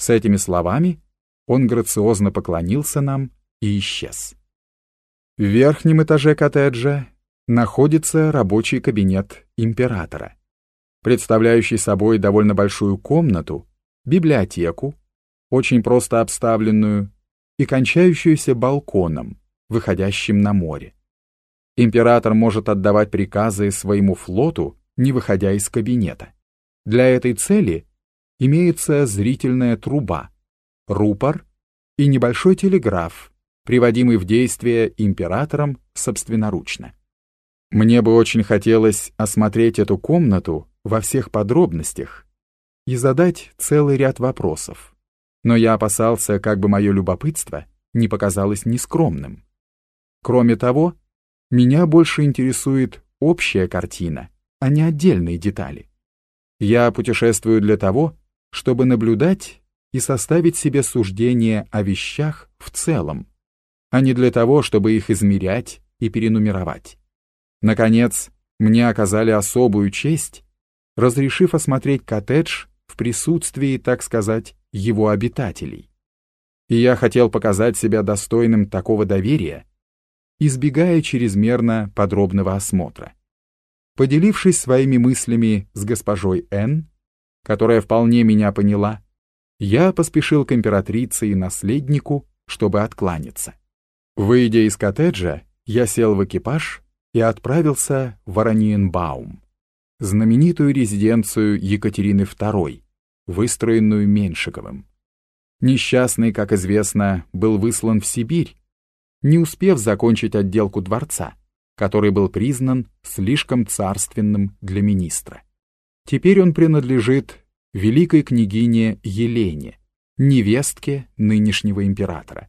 С этими словами он грациозно поклонился нам и исчез. В верхнем этаже коттеджа находится рабочий кабинет императора, представляющий собой довольно большую комнату, библиотеку, очень просто обставленную, и кончающуюся балконом, выходящим на море. Император может отдавать приказы своему флоту, не выходя из кабинета. Для этой цели имеется зрительная труба, рупор и небольшой телеграф, приводимый в действие императором собственноручно. Мне бы очень хотелось осмотреть эту комнату во всех подробностях и задать целый ряд вопросов, но я опасался, как бы мое любопытство не показалось нескромным. Кроме того, меня больше интересует общая картина, а не отдельные детали. Я путешествую для того, чтобы наблюдать и составить себе суждение о вещах в целом, а не для того, чтобы их измерять и перенумеровать. Наконец, мне оказали особую честь, разрешив осмотреть коттедж в присутствии, так сказать, его обитателей. И я хотел показать себя достойным такого доверия, избегая чрезмерно подробного осмотра. Поделившись своими мыслями с госпожой Н, которая вполне меня поняла, я поспешил к императрице и наследнику, чтобы откланяться. Выйдя из коттеджа, я сел в экипаж и отправился в Ораниенбаум, знаменитую резиденцию Екатерины II, выстроенную Меншиковым. Несчастный, как известно, был выслан в Сибирь, не успев закончить отделку дворца, который был признан слишком царственным для министра. Теперь он принадлежит великой княгине Елене, невестке нынешнего императора.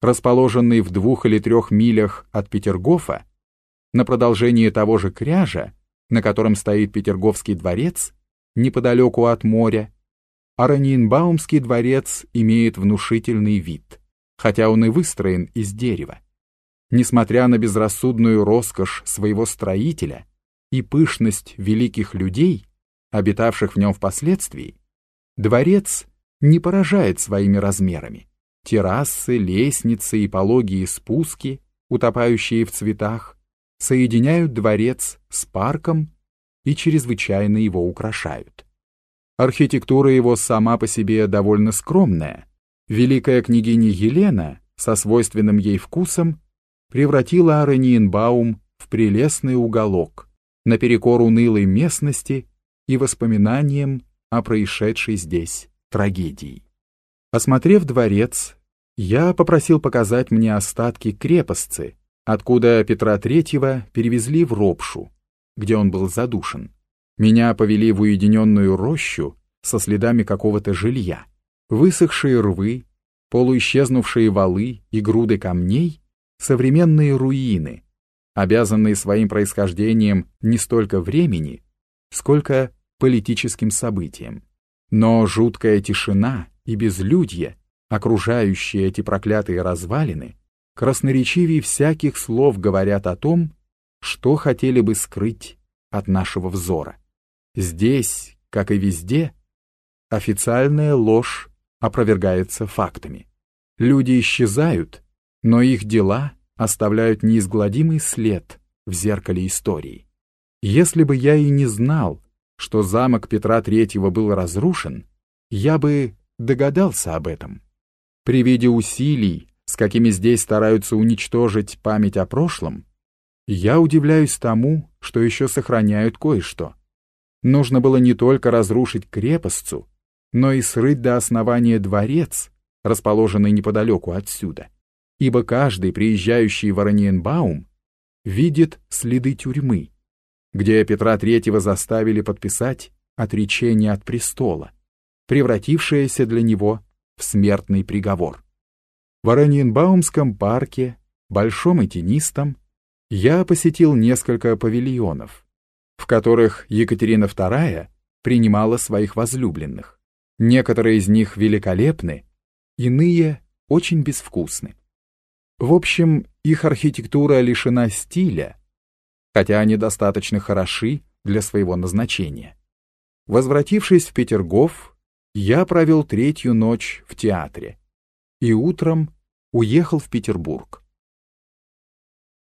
Расположенный в двух или трех милях от Петергофа, на продолжении того же кряжа, на котором стоит Петерговский дворец, неподалеку от моря, Араньенбаумский дворец имеет внушительный вид, хотя он и выстроен из дерева. Несмотря на безрассудную роскошь своего строителя и пышность великих людей, обитавших в нем впоследствии, дворец не поражает своими размерами. Террасы, лестницы и пологие спуски, утопающие в цветах, соединяют дворец с парком и чрезвычайно его украшают. Архитектура его сама по себе довольно скромная. Великая княгиня Елена со свойственным ей вкусом превратила Араниенбаум в прелестный уголок, наперекор унылой местности и воспоминаниям о происшедшей здесь трагедии. Осмотрев дворец, я попросил показать мне остатки крепостцы, откуда Петра Третьего перевезли в Ропшу, где он был задушен. Меня повели в уединенную рощу со следами какого-то жилья. Высохшие рвы, полуисчезнувшие валы и груды камней — современные руины, обязанные своим происхождением не столько времени, сколько политическим событием. Но жуткая тишина и безлюдье, окружающие эти проклятые развалины, красноречивее всяких слов говорят о том, что хотели бы скрыть от нашего взора. Здесь, как и везде, официальная ложь опровергается фактами. Люди исчезают, но их дела оставляют неизгладимый след в зеркале истории. Если бы я и не знал, что замок Петра III был разрушен, я бы догадался об этом. При виде усилий, с какими здесь стараются уничтожить память о прошлом, я удивляюсь тому, что еще сохраняют кое-что. Нужно было не только разрушить крепостцу, но и срыть до основания дворец, расположенный неподалеку отсюда, ибо каждый, приезжающий в Ораниенбаум, видит следы тюрьмы, где Петра III заставили подписать отречение от престола, превратившееся для него в смертный приговор. В Ораниенбаумском парке, большом и тенистом, я посетил несколько павильонов, в которых Екатерина II принимала своих возлюбленных. Некоторые из них великолепны, иные очень безвкусны. В общем, их архитектура лишена стиля, хотя они достаточно хороши для своего назначения. Возвратившись в Петергоф, я провел третью ночь в театре и утром уехал в Петербург.